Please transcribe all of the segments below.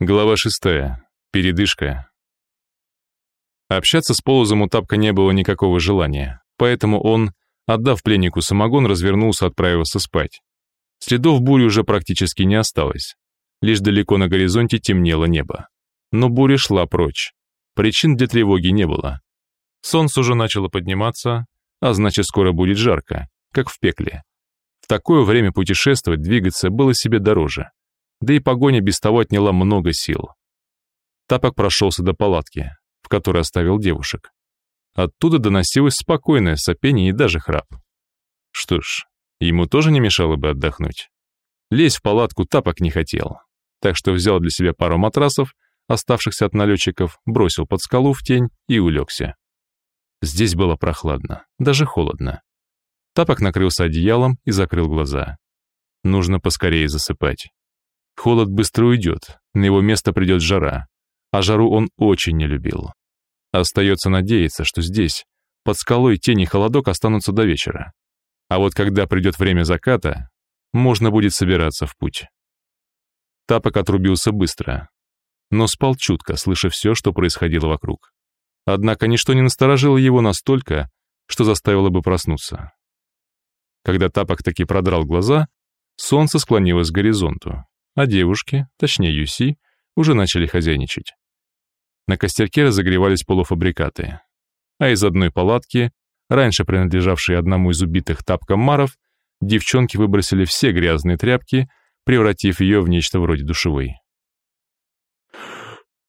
Глава шестая. Передышка. Общаться с Полозом у Тапка не было никакого желания, поэтому он, отдав пленнику самогон, развернулся, отправился спать. Следов бури уже практически не осталось. Лишь далеко на горизонте темнело небо. Но буря шла прочь. Причин для тревоги не было. Солнце уже начало подниматься, а значит, скоро будет жарко, как в пекле. В такое время путешествовать, двигаться было себе дороже да и погоня без того отняла много сил. Тапок прошелся до палатки, в которой оставил девушек. Оттуда доносилось спокойное сопение и даже храп. Что ж, ему тоже не мешало бы отдохнуть. Лезть в палатку Тапок не хотел, так что взял для себя пару матрасов, оставшихся от налетчиков, бросил под скалу в тень и улегся. Здесь было прохладно, даже холодно. Тапок накрылся одеялом и закрыл глаза. Нужно поскорее засыпать. Холод быстро уйдет, на его место придет жара, а жару он очень не любил. Остается надеяться, что здесь, под скалой, тени холодок останутся до вечера. А вот когда придет время заката, можно будет собираться в путь. Тапок отрубился быстро, но спал чутко, слыша все, что происходило вокруг. Однако ничто не насторожило его настолько, что заставило бы проснуться. Когда Тапок таки продрал глаза, солнце склонилось к горизонту, а девушки, точнее Юси, уже начали хозяйничать. На костерке разогревались полуфабрикаты, а из одной палатки, раньше принадлежавшей одному из убитых тапком маров, девчонки выбросили все грязные тряпки, превратив ее в нечто вроде душевой.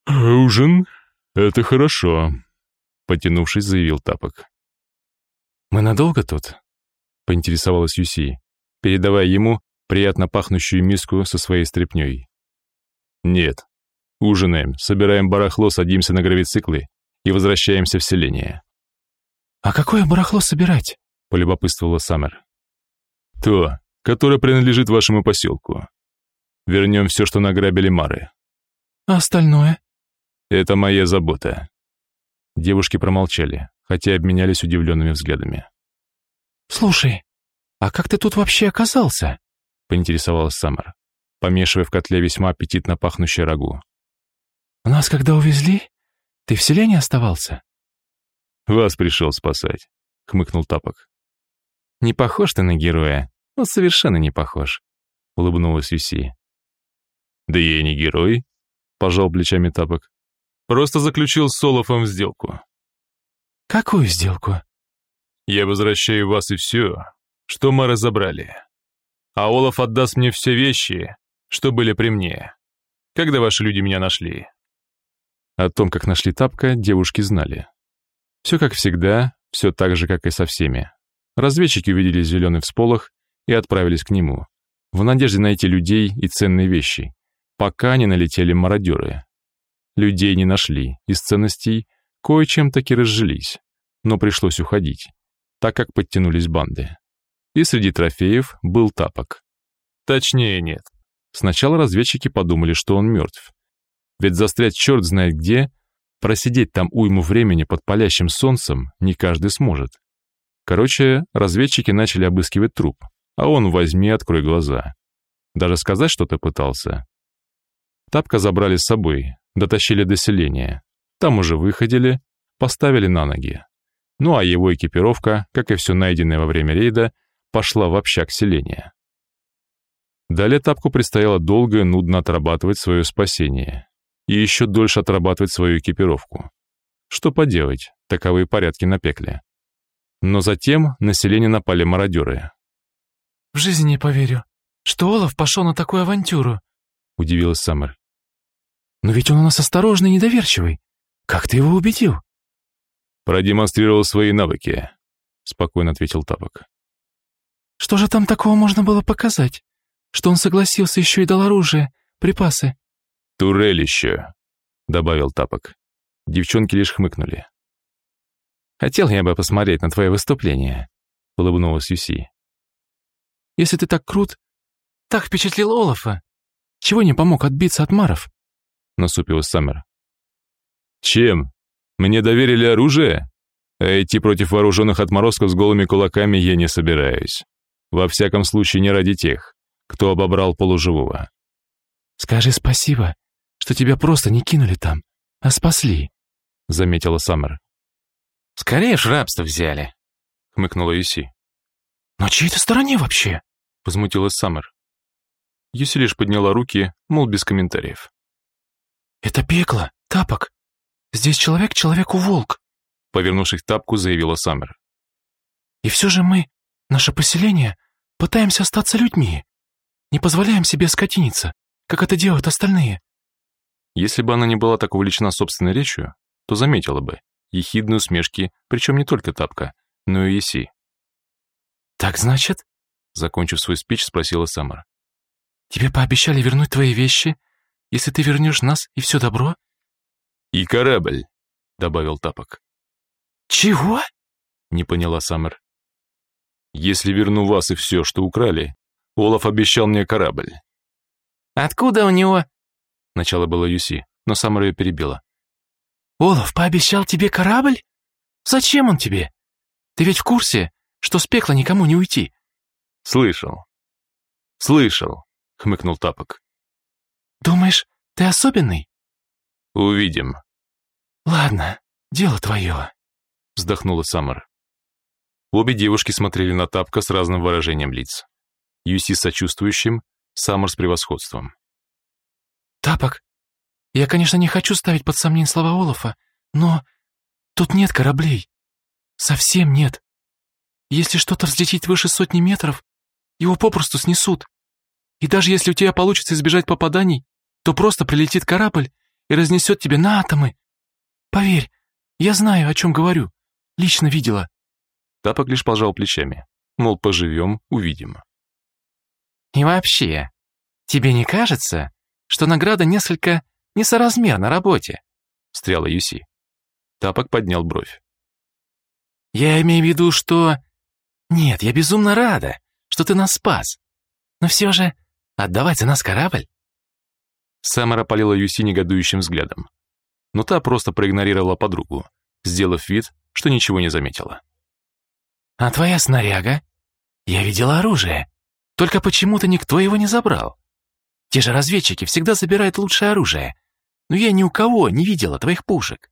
«Ужин — это хорошо», — потянувшись, заявил Тапок. «Мы надолго тут?» — поинтересовалась Юси, передавая ему приятно пахнущую миску со своей стряпнёй. «Нет. Ужинаем, собираем барахло, садимся на гравициклы и возвращаемся в селение». «А какое барахло собирать?» — полюбопытствовала Саммер. «То, которое принадлежит вашему поселку. Вернем все, что награбили Мары». «А остальное?» «Это моя забота». Девушки промолчали, хотя обменялись удивленными взглядами. «Слушай, а как ты тут вообще оказался?» Поинтересовалась Саммер, помешивая в котле весьма аппетитно пахнущее рагу. «Нас когда увезли, ты в селе не оставался?» «Вас пришел спасать», — хмыкнул Тапок. «Не похож ты на героя, вот совершенно не похож», — улыбнулась Юси. «Да я не герой», — пожал плечами Тапок. «Просто заключил с Солофом сделку». «Какую сделку?» «Я возвращаю вас и все, что мы разобрали а Олаф отдаст мне все вещи, что были при мне. Когда ваши люди меня нашли?» О том, как нашли тапка, девушки знали. Все как всегда, все так же, как и со всеми. Разведчики увидели зеленый всполох и отправились к нему, в надежде найти людей и ценные вещи, пока не налетели мародеры. Людей не нашли, из ценностей кое-чем таки разжились, но пришлось уходить, так как подтянулись банды и среди трофеев был тапок. Точнее, нет. Сначала разведчики подумали, что он мертв. Ведь застрять черт знает где, просидеть там уйму времени под палящим солнцем не каждый сможет. Короче, разведчики начали обыскивать труп, а он возьми, открой глаза. Даже сказать что-то пытался. Тапка забрали с собой, дотащили до селения. Там уже выходили, поставили на ноги. Ну а его экипировка, как и все найденное во время рейда, пошла в общак селения. Далее Тапку предстояло долго и нудно отрабатывать свое спасение и еще дольше отрабатывать свою экипировку. Что поделать, таковые порядки на пекле. Но затем на селение напали мародеры. «В жизни не поверю, что Олаф пошел на такую авантюру», — удивилась Саммер. «Но ведь он у нас осторожный и недоверчивый. Как ты его убедил?» «Продемонстрировал свои навыки», — спокойно ответил Тапок. Что же там такого можно было показать? Что он согласился еще и дал оружие, припасы?» «Турелище», — добавил Тапок. Девчонки лишь хмыкнули. «Хотел я бы посмотреть на твое выступление», — улыбнулась Юси. «Если ты так крут, так впечатлил Олафа, чего не помог отбиться от маров?» — насупилась Саммер. «Чем? Мне доверили оружие? А идти против вооруженных отморозков с голыми кулаками я не собираюсь. Во всяком случае, не ради тех, кто обобрал полуживого. «Скажи спасибо, что тебя просто не кинули там, а спасли», — заметила Саммер. «Скорее ж рабство взяли», — хмыкнула Юси. «На чьей-то стороне вообще?» — возмутилась Саммер. Юси лишь подняла руки, мол, без комментариев. «Это пекло, тапок. Здесь человек человеку волк», — повернувшись к тапку, заявила Саммер. «И все же мы, наше поселение, пытаемся остаться людьми. Не позволяем себе скотиниться, как это делают остальные». Если бы она не была так увлечена собственной речью, то заметила бы ехидные усмешки, причем не только тапка, но и Еси. «Так значит?» — закончив свой спич, спросила Самара. «Тебе пообещали вернуть твои вещи, если ты вернешь нас и все добро?» «И корабль», — добавил Тапок. «Чего?» — не поняла Саммер. «Если верну вас и все, что украли, Олаф обещал мне корабль». «Откуда у него?» Начало было Юси, но Саммер ее перебила. «Олаф пообещал тебе корабль? Зачем он тебе? Ты ведь в курсе, что с пекла никому не уйти?» «Слышал. Слышал», — хмыкнул Тапок. «Думаешь, ты особенный?» «Увидим». «Ладно, дело твое», — вздохнула Саммер. Обе девушки смотрели на Тапка с разным выражением лиц. Юси с сочувствующим, Саммер с превосходством. «Тапок, я, конечно, не хочу ставить под сомнение слова Олафа, но тут нет кораблей. Совсем нет. Если что-то взлетит выше сотни метров, его попросту снесут. И даже если у тебя получится избежать попаданий, то просто прилетит корабль и разнесет тебя на атомы. Поверь, я знаю, о чем говорю. Лично видела. Тапок лишь пожал плечами. Мол, поживем, увидим. И вообще, тебе не кажется, что награда несколько несоразмерна работе?» — встряла Юси. Тапок поднял бровь. «Я имею в виду, что... Нет, я безумно рада, что ты нас спас. Но все же отдавать за нас корабль?» Самара полила Юси негодующим взглядом. Но та просто проигнорировала подругу, сделав вид, что ничего не заметила. «А твоя снаряга? Я видела оружие. Только почему-то никто его не забрал. Те же разведчики всегда забирают лучшее оружие. Но я ни у кого не видела твоих пушек.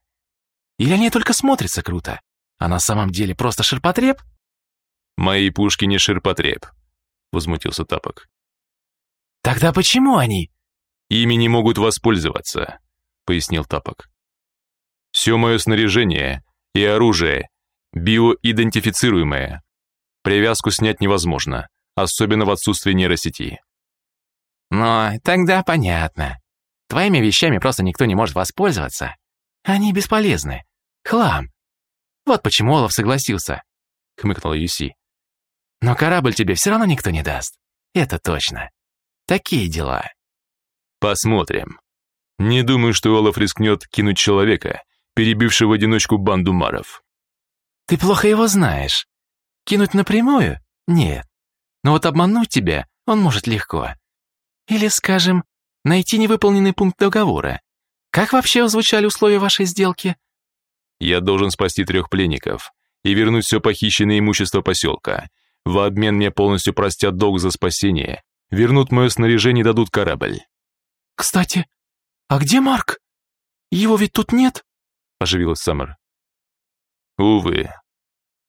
Или они только смотрятся круто, а на самом деле просто ширпотреб?» «Мои пушки не ширпотреб», — возмутился Тапок. «Тогда почему они?» «Ими не могут воспользоваться», — пояснил Тапок. «Все мое снаряжение и оружие биоидентифицируемое. Привязку снять невозможно, особенно в отсутствии нейросети. Но тогда понятно. Твоими вещами просто никто не может воспользоваться. Они бесполезны. Хлам. Вот почему Олаф согласился, — хмыкнула Юси. Но корабль тебе все равно никто не даст. Это точно. Такие дела. Посмотрим. Не думаю, что Олаф рискнет кинуть человека, перебившего в одиночку банду маров. Ты плохо его знаешь. Кинуть напрямую? Нет. Но вот обмануть тебя он может легко. Или, скажем, найти невыполненный пункт договора. Как вообще озвучали условия вашей сделки? Я должен спасти трех пленников и вернуть все похищенное имущество поселка. В обмен мне полностью простят долг за спасение, вернут мое снаряжение и дадут корабль. Кстати, а где Марк? Его ведь тут нет? Оживилась Саммер. Увы,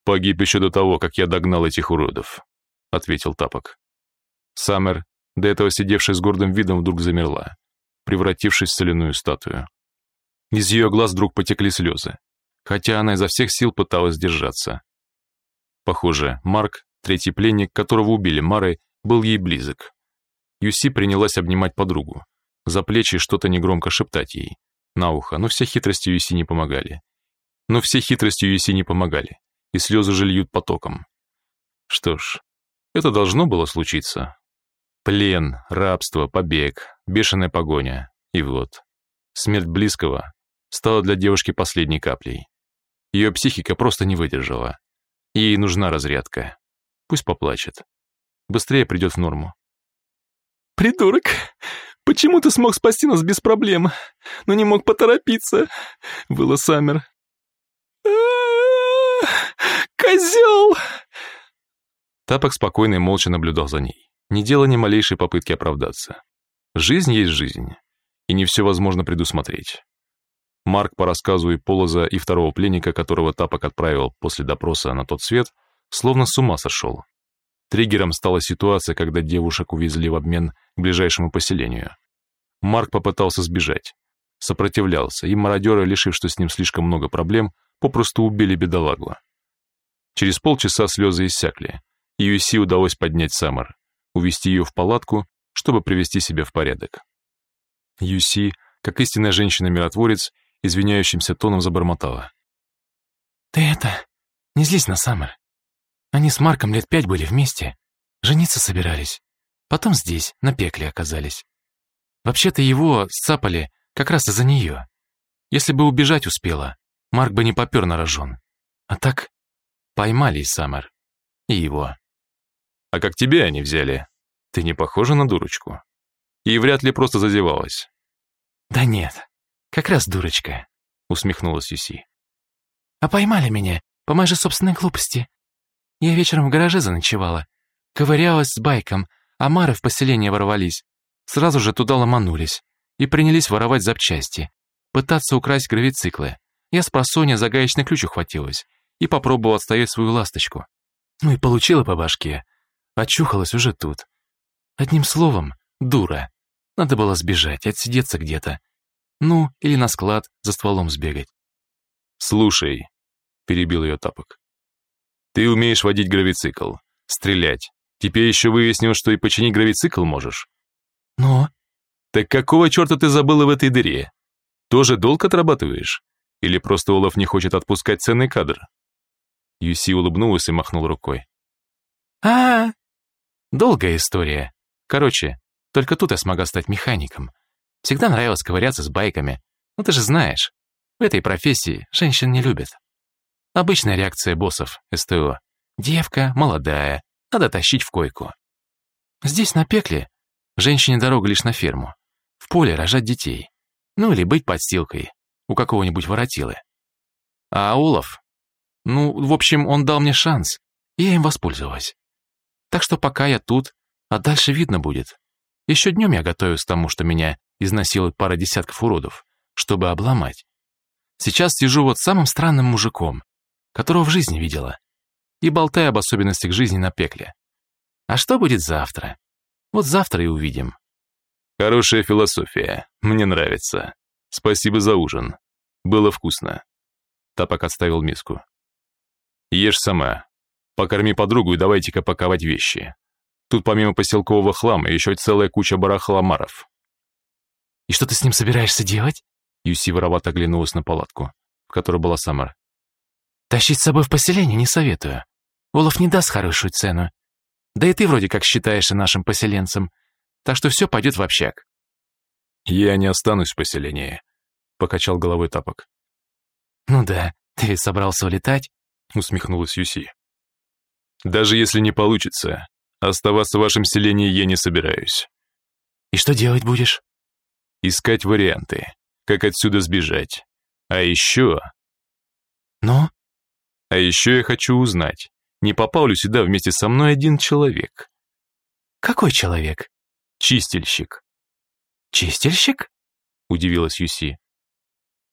погиб еще до того, как я догнал этих уродов, ответил Тапок. Саммер до этого сидевшая с гордым видом вдруг замерла, превратившись в соляную статую. Из ее глаз вдруг потекли слезы, хотя она изо всех сил пыталась держаться. Похоже, Марк, третий пленник, которого убили Мары, был ей близок. Юси принялась обнимать подругу, за плечи что-то негромко шептать ей, на ухо, но все хитрости Юси не помогали. Но все хитрости Юси не помогали, и слезы же льют потоком. Что ж, это должно было случиться, Плен, рабство, побег, бешеная погоня. И вот, смерть близкого стала для девушки последней каплей. Ее психика просто не выдержала. Ей нужна разрядка. Пусть поплачет. Быстрее придет в норму. «Придурок! Почему ты смог спасти нас без проблем, но не мог поторопиться?» — выла Саммер. «Козел!» Тапок спокойно и молча наблюдал за ней не делая ни малейшей попытки оправдаться. Жизнь есть жизнь. и не все возможно предусмотреть. Марк по рассказу и Полоза, и второго пленника, которого Тапок отправил после допроса на тот свет, словно с ума сошел. Триггером стала ситуация, когда девушек увезли в обмен к ближайшему поселению. Марк попытался сбежать. Сопротивлялся, и мародеры, лишив, что с ним слишком много проблем, попросту убили бедолагу. Через полчаса слезы иссякли, Юси удалось поднять Саммер, увести ее в палатку, чтобы привести себя в порядок. Юси, как истинная женщина-миротворец, извиняющимся тоном забормотала. «Ты это, не злись на Саммер. Они с Марком лет пять были вместе, жениться собирались. Потом здесь, на пекле оказались. Вообще-то его сцапали как раз из-за нее. Если бы убежать успела, Марк бы не попер на рожон. А так поймали и Саммер, и его. А как тебя они взяли? Ты не похожа на дурочку. И вряд ли просто зазевалась. Да нет, как раз дурочка, усмехнулась Юси. А поймали меня по моей же собственной глупости. Я вечером в гараже заночевала, ковырялась с байком, а Мары в поселение ворвались. Сразу же туда ломанулись и принялись воровать запчасти, пытаться украсть гравициклы. Я с просонья за гаечный ключ ухватилась и попробовала отстоять свою ласточку. Ну и получила по башке. Очухалась уже тут. Одним словом, дура. Надо было сбежать, отсидеться где-то. Ну, или на склад за стволом сбегать. «Слушай», — перебил ее тапок, — «ты умеешь водить гравицикл, стрелять. Теперь еще выяснил, что и починить гравицикл можешь». «Но?» «Так какого черта ты забыла в этой дыре? Тоже долг отрабатываешь? Или просто Олаф не хочет отпускать ценный кадр?» Юси улыбнулась и махнул рукой. а, -а, -а Долгая история. Короче, только тут я смогла стать механиком. Всегда нравилось ковыряться с байками. Ну ты же знаешь, в этой профессии женщин не любят. Обычная реакция боссов СТО. Девка, молодая, надо тащить в койку. Здесь, на пекле, женщине дорога лишь на ферму. В поле рожать детей. Ну или быть подстилкой у какого-нибудь воротилы. А Олаф? Ну, в общем, он дал мне шанс, и я им воспользовалась. Так что пока я тут, а дальше видно будет. Еще днем я готовюсь к тому, что меня изнасилует пара десятков уродов, чтобы обломать. Сейчас сижу вот самым странным мужиком, которого в жизни видела, и болтаю об особенностях жизни на пекле. А что будет завтра? Вот завтра и увидим. Хорошая философия, мне нравится. Спасибо за ужин. Было вкусно. Тапок отставил миску. Ешь сама. Покорми подругу и давайте-ка паковать вещи. Тут помимо поселкового хлама еще целая куча барахла маров. «И что ты с ним собираешься делать?» Юси воровато оглянулась на палатку, в которой была Самар. «Тащить с собой в поселение не советую. Олаф не даст хорошую цену. Да и ты вроде как считаешься нашим поселенцем, так что все пойдет в общак». «Я не останусь в поселении», — покачал головой тапок. «Ну да, ты ведь собрался улетать?» — усмехнулась Юси. «Даже если не получится, оставаться в вашем селении я не собираюсь». «И что делать будешь?» «Искать варианты, как отсюда сбежать. А еще...» «Ну?» «А еще я хочу узнать, не попал ли сюда вместе со мной один человек?» «Какой человек?» «Чистильщик». «Чистильщик?» — удивилась Юси.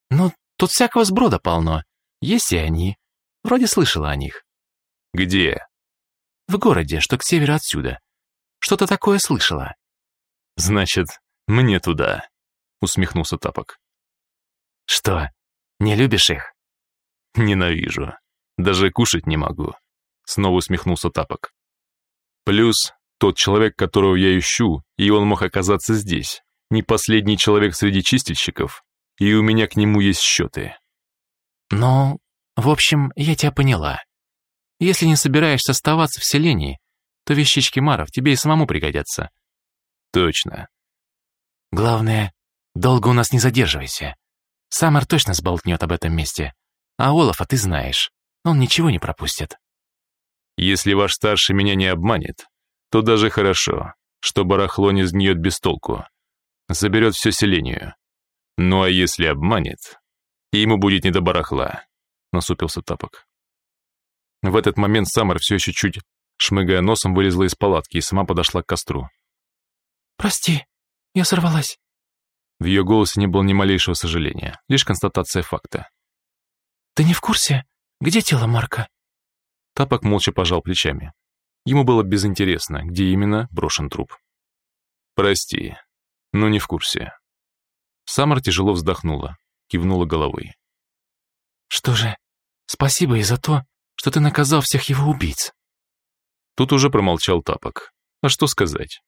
«Ну, тут всякого сброда полно. Есть и они. Вроде слышала о них». «Где?» «В городе, что к северу отсюда. Что-то такое слышала». «Значит, мне туда», — усмехнулся Тапок. «Что, не любишь их?» «Ненавижу. Даже кушать не могу», — снова усмехнулся Тапок. «Плюс тот человек, которого я ищу, и он мог оказаться здесь, не последний человек среди чистильщиков, и у меня к нему есть счеты». «Ну, в общем, я тебя поняла. Если не собираешься оставаться в селении, то вещички Маров тебе и самому пригодятся». «Точно». «Главное, долго у нас не задерживайся. Самар точно сболтнет об этом месте. А Олафа ты знаешь, он ничего не пропустит». «Если ваш старший меня не обманет, то даже хорошо, что барахло не сгниет без толку. Заберет все селению. Ну а если обманет, ему будет не до барахла», — насупился Тапок. В этот момент Саммер все еще чуть, шмыгая носом, вылезла из палатки и сама подошла к костру. «Прости, я сорвалась». В ее голосе не было ни малейшего сожаления, лишь констатация факта. «Ты не в курсе? Где тело Марка?» Тапок молча пожал плечами. Ему было безинтересно, где именно брошен труп. «Прости, но не в курсе». Самар тяжело вздохнула, кивнула головой. «Что же, спасибо и за то, что ты наказал всех его убийц». Тут уже промолчал Тапок. А что сказать?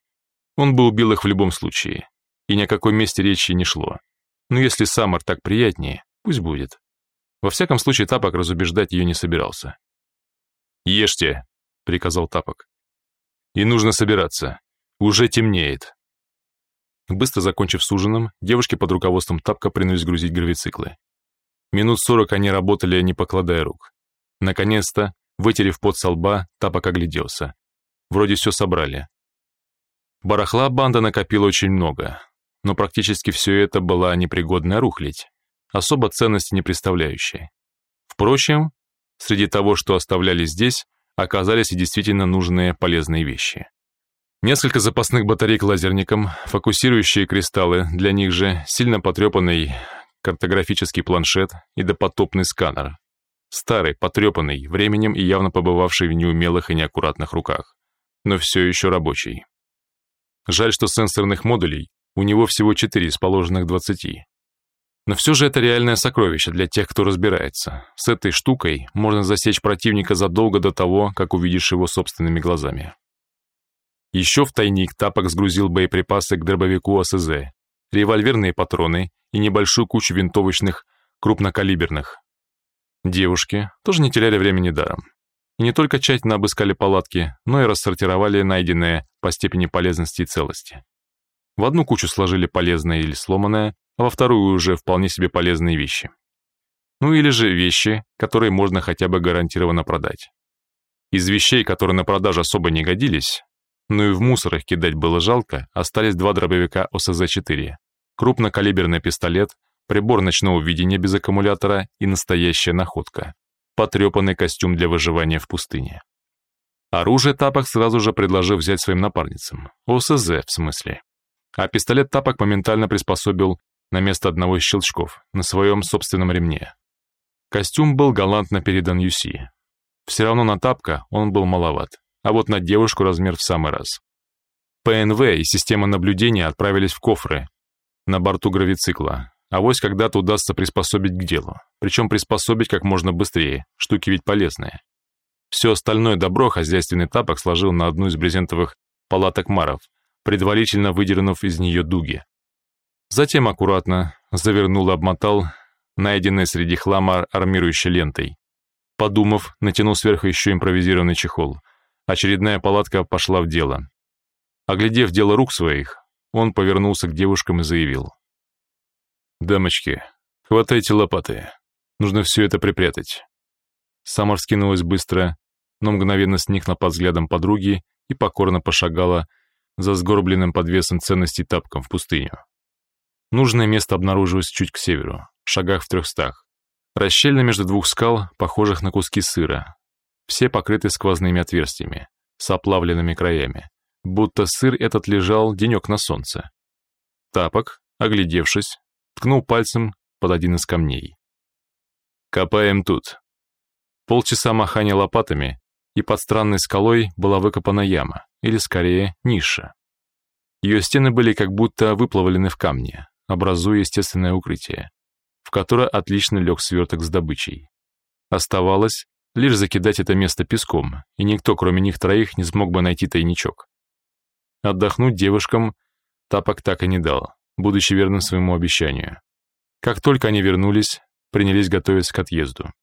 Он бы убил их в любом случае, и ни о каком месте речи не шло. Но если Самар так приятнее, пусть будет. Во всяком случае, Тапок разубеждать ее не собирался. «Ешьте», — приказал Тапок. «И нужно собираться. Уже темнеет». Быстро закончив с ужином, девушки под руководством Тапка принялись грузить гравициклы. Минут сорок они работали, не покладая рук. Наконец-то, вытерев пот со лба, Тапок огляделся. Вроде все собрали. Барахла банда накопила очень много, но практически все это была непригодная рухлядь, особо ценности не представляющая. Впрочем, среди того, что оставляли здесь, оказались и действительно нужные полезные вещи. Несколько запасных батарей к лазерникам, фокусирующие кристаллы, для них же сильно потрепанный картографический планшет и допотопный сканер. Старый, потрепанный, временем и явно побывавший в неумелых и неаккуратных руках, но все еще рабочий. Жаль, что сенсорных модулей у него всего 4 из положенных 20. Но все же это реальное сокровище для тех, кто разбирается. С этой штукой можно засечь противника задолго до того, как увидишь его собственными глазами. Еще в тайник Тапок сгрузил боеприпасы к дробовику АСЗ, револьверные патроны и небольшую кучу винтовочных, крупнокалиберных. Девушки тоже не теряли времени даром. И не только тщательно обыскали палатки, но и рассортировали найденное по степени полезности и целости. В одну кучу сложили полезное или сломанное, а во вторую уже вполне себе полезные вещи. Ну или же вещи, которые можно хотя бы гарантированно продать. Из вещей, которые на продажу особо не годились, но и в мусор их кидать было жалко, остались два дробовика ОСЗ-4, крупнокалиберный пистолет, прибор ночного видения без аккумулятора и настоящая находка – потрепанный костюм для выживания в пустыне. Оружие Тапок сразу же предложил взять своим напарницам, ОСЗ в смысле. А пистолет Тапок моментально приспособил на место одного из щелчков, на своем собственном ремне. Костюм был галантно передан Юси. Все равно на Тапка он был маловат а вот на девушку размер в самый раз. ПНВ и система наблюдения отправились в кофры на борту гравицикла. А вось когда-то удастся приспособить к делу. Причем приспособить как можно быстрее, штуки ведь полезные. Все остальное добро хозяйственный тапок сложил на одну из брезентовых палаток маров, предварительно выдернув из нее дуги. Затем аккуратно завернул и обмотал найденной среди хлама армирующей лентой. Подумав, натянул сверху еще импровизированный чехол – Очередная палатка пошла в дело. Оглядев дело рук своих, он повернулся к девушкам и заявил. «Дамочки, хватайте лопаты. Нужно все это припрятать». Самар скинулась быстро, но мгновенно сникла под взглядом подруги и покорно пошагала за сгорбленным подвесом ценностей тапком в пустыню. Нужное место обнаружилось чуть к северу, в шагах в трехстах. Расщельно между двух скал, похожих на куски сыра, все покрыты сквозными отверстиями, с оплавленными краями, будто сыр этот лежал денек на солнце. Тапок, оглядевшись, ткнул пальцем под один из камней. «Копаем тут». Полчаса махания лопатами, и под странной скалой была выкопана яма, или скорее ниша. Ее стены были как будто выплавлены в камне, образуя естественное укрытие, в которое отлично лег сверток с добычей. Оставалось лишь закидать это место песком, и никто, кроме них троих, не смог бы найти тайничок. Отдохнуть девушкам Тапок так и не дал, будучи верным своему обещанию. Как только они вернулись, принялись готовиться к отъезду.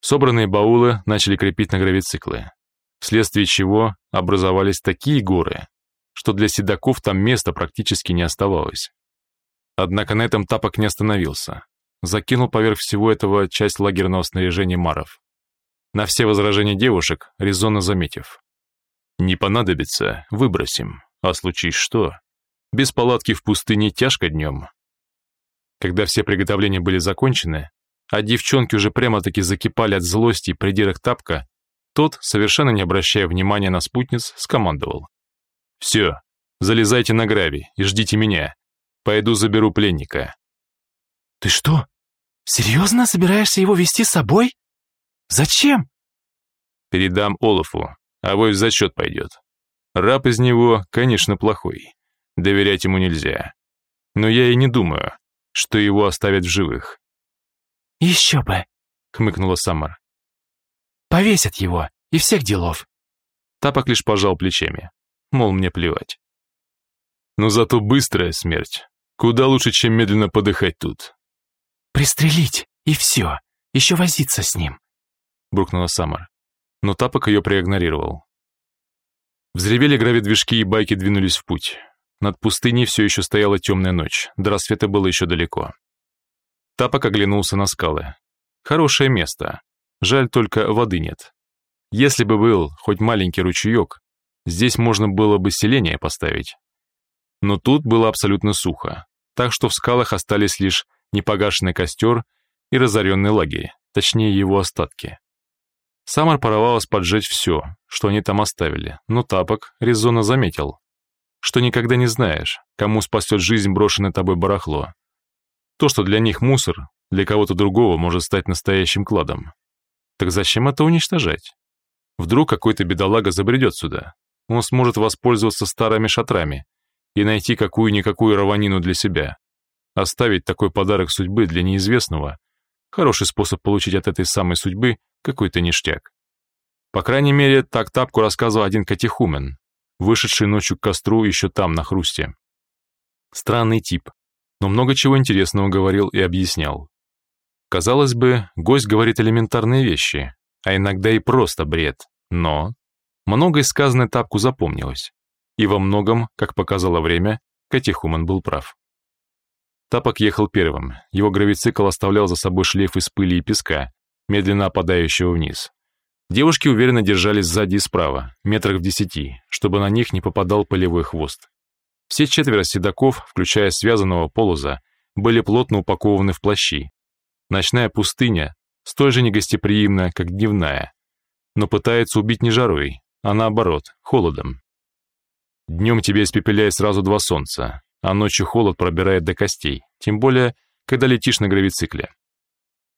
Собранные баулы начали крепить на гравициклы, вследствие чего образовались такие горы, что для седаков там места практически не оставалось. Однако на этом Тапок не остановился. Закинул поверх всего этого часть лагерного снаряжения маров на все возражения девушек, резонно заметив. «Не понадобится, выбросим, а случись что? Без палатки в пустыне тяжко днем». Когда все приготовления были закончены, а девчонки уже прямо-таки закипали от злости и придирок тапка, тот, совершенно не обращая внимания на спутниц, скомандовал. «Все, залезайте на грави и ждите меня. Пойду заберу пленника». «Ты что, серьезно собираешься его вести с собой? Зачем?» «Передам Олафу, а вось в зачет пойдет. Раб из него, конечно, плохой. Доверять ему нельзя. Но я и не думаю, что его оставят в живых». «Еще бы», — хмыкнула Саммер. «Повесят его, и всех делов». Тапок лишь пожал плечами, мол, мне плевать. Но зато быстрая смерть. Куда лучше, чем медленно подыхать тут. «Пристрелить, и все. Еще возиться с ним», — буркнула Саммер. Но Тапок ее проигнорировал. Взревели гравидвижки и байки двинулись в путь. Над пустыней все еще стояла темная ночь, до рассвета было еще далеко. Тапок оглянулся на скалы. Хорошее место. Жаль, только воды нет. Если бы был хоть маленький ручеек, здесь можно было бы селение поставить. Но тут было абсолютно сухо, так что в скалах остались лишь непогашенный костер и разоренный лагерь, точнее его остатки. Самар порывалась поджечь все, что они там оставили, но Тапок резонно заметил, что никогда не знаешь, кому спасет жизнь брошенное тобой барахло. То, что для них мусор, для кого-то другого может стать настоящим кладом. Так зачем это уничтожать? Вдруг какой-то бедолага забредет сюда. Он сможет воспользоваться старыми шатрами и найти какую-никакую раванину для себя. Оставить такой подарок судьбы для неизвестного – хороший способ получить от этой самой судьбы какой-то ништяк. По крайней мере, так Тапку рассказывал один катехумен, вышедший ночью к костру еще там, на хрусте. Странный тип, но много чего интересного говорил и объяснял. Казалось бы, гость говорит элементарные вещи, а иногда и просто бред, но... Многое сказанное Тапку запомнилось. И во многом, как показало время, Катихуман был прав. Тапок ехал первым, его гравицикл оставлял за собой шлейф из пыли и песка, медленно опадающего вниз. Девушки уверенно держались сзади и справа, метрах в десяти, чтобы на них не попадал полевой хвост. Все четверо седаков, включая связанного полоза, были плотно упакованы в плащи. Ночная пустыня столь же негостеприимна, как дневная, но пытается убить не жарой, а наоборот, холодом. Днем тебя испепеляет сразу два солнца, а ночью холод пробирает до костей, тем более, когда летишь на гравицикле.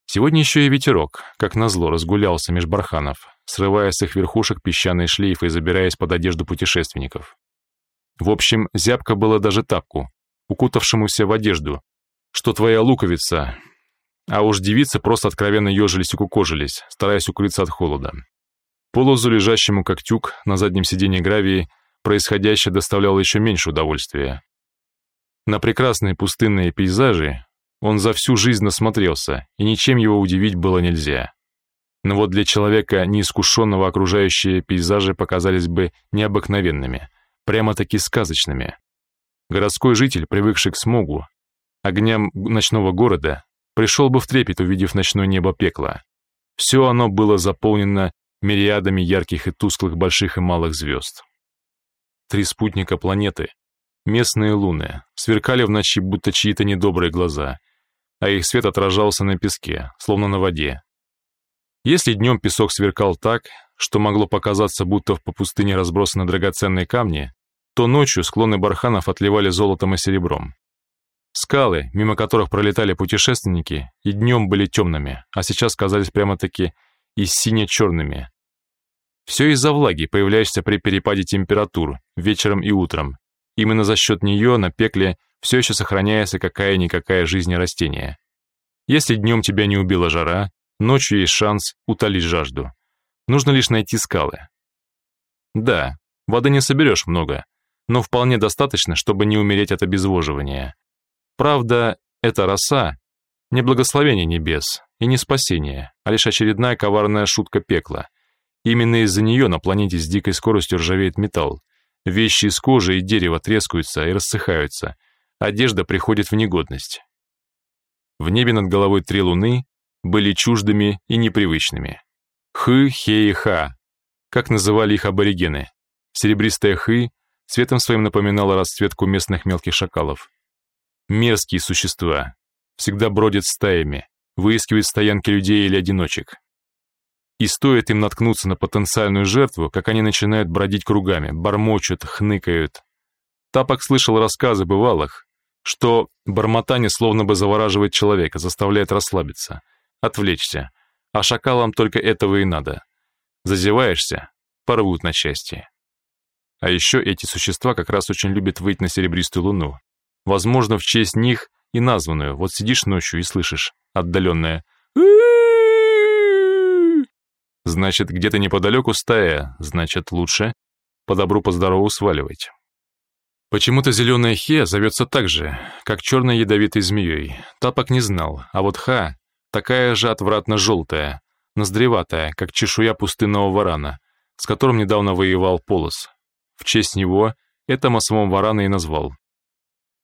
Сегодня еще и ветерок, как назло, разгулялся меж барханов, срывая с их верхушек песчаные шлейфы и забираясь под одежду путешественников. В общем, зябко было даже тапку, укутавшемуся в одежду, что твоя луковица, а уж девицы просто откровенно ежились и кукожились, стараясь укрыться от холода. Полозу, лежащему как тюк на заднем сиденье гравии, происходящее доставляло еще меньше удовольствия. На прекрасные пустынные пейзажи он за всю жизнь насмотрелся, и ничем его удивить было нельзя. Но вот для человека, неискушенного окружающие пейзажи показались бы необыкновенными, прямо-таки сказочными. Городской житель, привыкший к смогу, огням ночного города, пришел бы в трепет, увидев ночное небо пекла. Все оно было заполнено мириадами ярких и тусклых больших и малых звезд. Три спутника планеты, местные луны, сверкали в ночи, будто чьи-то недобрые глаза, а их свет отражался на песке, словно на воде. Если днем песок сверкал так, что могло показаться, будто по пустыне разбросаны драгоценные камни, то ночью склоны барханов отливали золотом и серебром. Скалы, мимо которых пролетали путешественники, и днем были темными, а сейчас казались прямо-таки и сине-черными. Все из-за влаги, появляющейся при перепаде температур, вечером и утром. Именно за счет нее на пекле все еще сохраняется какая-никакая жизнь растения. Если днем тебя не убила жара, ночью есть шанс утолить жажду. Нужно лишь найти скалы. Да, воды не соберешь много, но вполне достаточно, чтобы не умереть от обезвоживания. Правда, эта роса — не благословение небес и не спасение, а лишь очередная коварная шутка пекла. Именно из-за нее на планете с дикой скоростью ржавеет металл. Вещи из кожи и дерева трескаются и рассыхаются. Одежда приходит в негодность. В небе над головой три луны были чуждыми и непривычными. Хы, хе и ха, как называли их аборигены. Серебристая хы цветом своим напоминала расцветку местных мелких шакалов. Мерзкие существа. Всегда бродят стаями, выискивают стоянки людей или одиночек. И стоит им наткнуться на потенциальную жертву, как они начинают бродить кругами, бормочут, хныкают. Тапок слышал рассказы бывалых, что бормотание словно бы завораживает человека, заставляет расслабиться, отвлечься, а шакалам только этого и надо. Зазеваешься, порвут на части. А еще эти существа как раз очень любят выйти на серебристую луну. Возможно, в честь них и названную. Вот сидишь ночью и слышишь отдаленное Значит, где-то неподалеку стая, значит, лучше по добру, по здорову сваливать. Почему-то зеленая Хе зовется так же, как черной ядовитой змеей. Тапок не знал, а вот Ха такая же отвратно-желтая, ноздреватая, как чешуя пустынного варана, с которым недавно воевал Полос. В честь него это самого варана и назвал.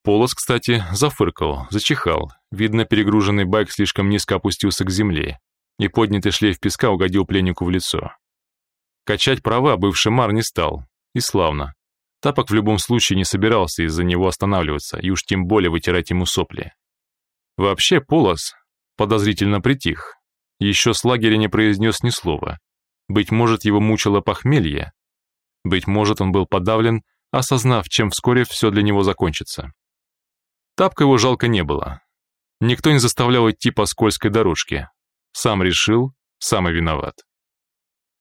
Полос, кстати, зафыркал, зачихал. Видно, перегруженный байк слишком низко опустился к земле, и поднятый шлейф песка угодил пленнику в лицо. Качать права бывший мар не стал, и славно. Тапок в любом случае не собирался из-за него останавливаться, и уж тем более вытирать ему сопли. Вообще, Полос подозрительно притих. Еще с лагеря не произнес ни слова. Быть может, его мучило похмелье. Быть может, он был подавлен, осознав, чем вскоре все для него закончится. Тапка его жалко не было. Никто не заставлял идти по скользкой дорожке. Сам решил, сам и виноват.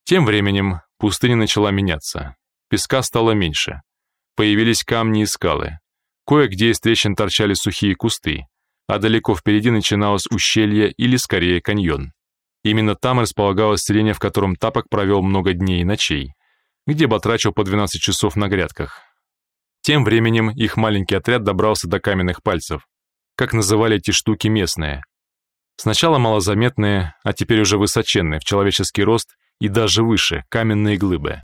Тем временем пустыня начала меняться. Песка стало меньше. Появились камни и скалы. Кое-где из трещин торчали сухие кусты, а далеко впереди начиналось ущелье или, скорее, каньон. Именно там располагалось селение, в котором Тапок провел много дней и ночей, где батрачил по 12 часов на грядках. Тем временем их маленький отряд добрался до каменных пальцев, как называли эти штуки местные. Сначала малозаметные, а теперь уже высоченные в человеческий рост и даже выше, каменные глыбы.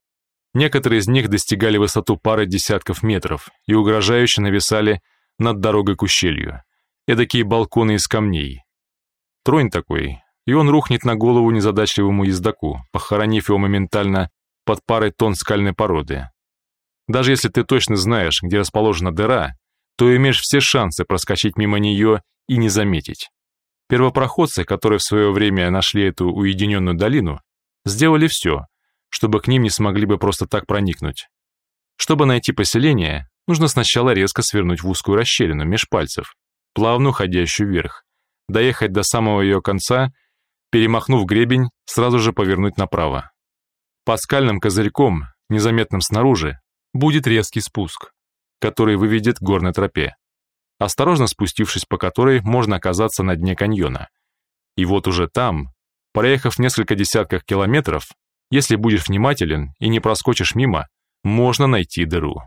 Некоторые из них достигали высоту пары десятков метров и угрожающе нависали над дорогой к ущелью. Эдакие балконы из камней. Тронь такой, и он рухнет на голову незадачливому ездаку, похоронив его моментально под парой тонн скальной породы. Даже если ты точно знаешь, где расположена дыра, то имеешь все шансы проскочить мимо нее и не заметить. Первопроходцы, которые в свое время нашли эту уединенную долину, сделали все, чтобы к ним не смогли бы просто так проникнуть. Чтобы найти поселение, нужно сначала резко свернуть в узкую расщелину меж пальцев, плавно уходящую вверх, доехать до самого ее конца, перемахнув гребень, сразу же повернуть направо. По скальным козырьком, незаметным снаружи, будет резкий спуск, который выведет к горной тропе, осторожно спустившись по которой можно оказаться на дне каньона. И вот уже там, проехав несколько десятков километров, если будешь внимателен и не проскочишь мимо, можно найти дыру.